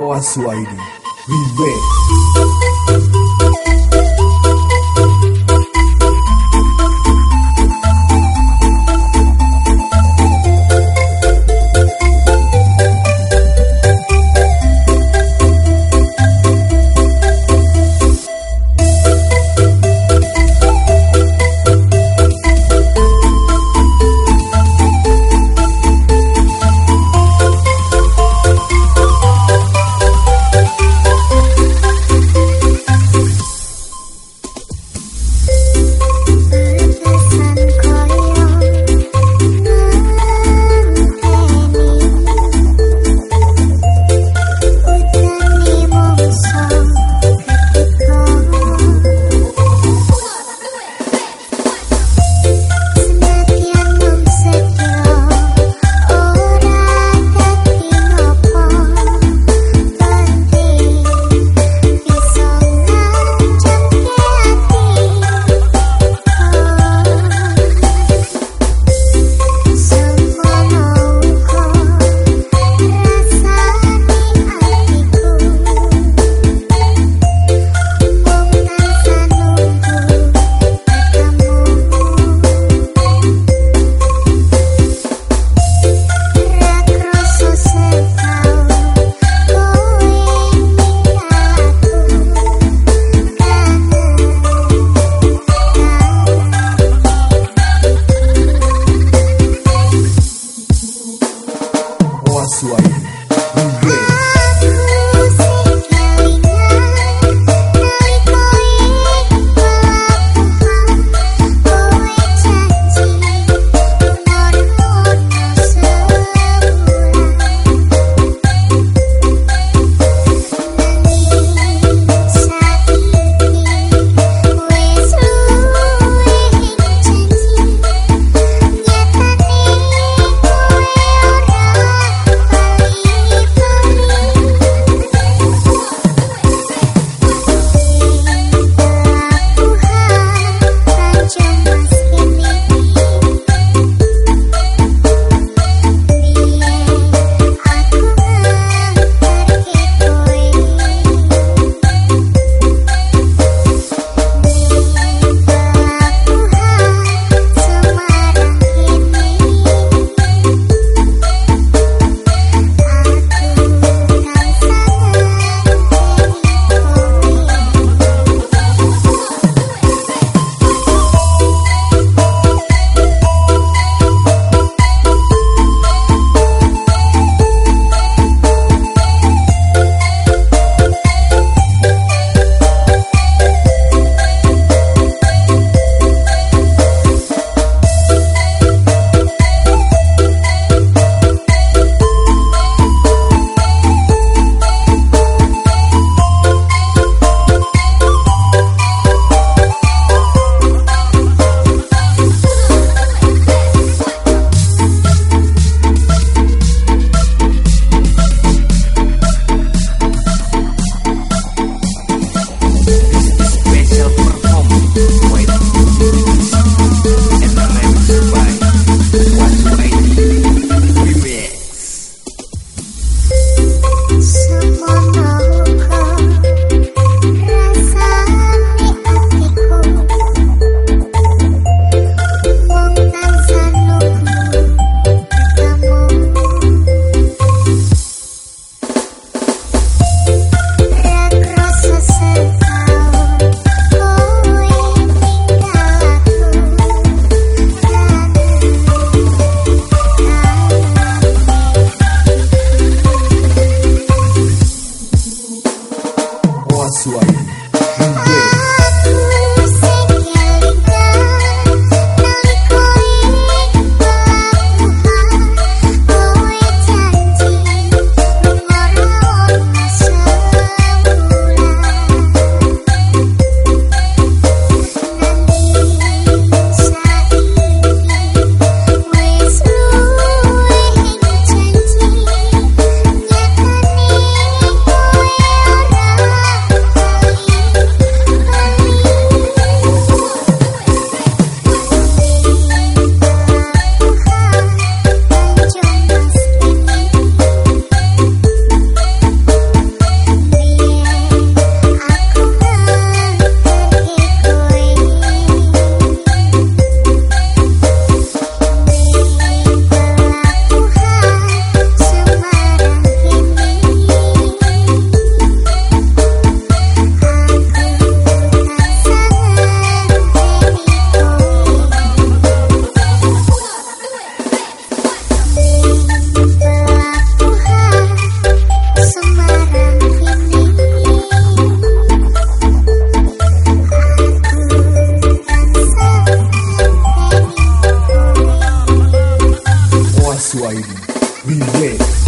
ID Remix We wait.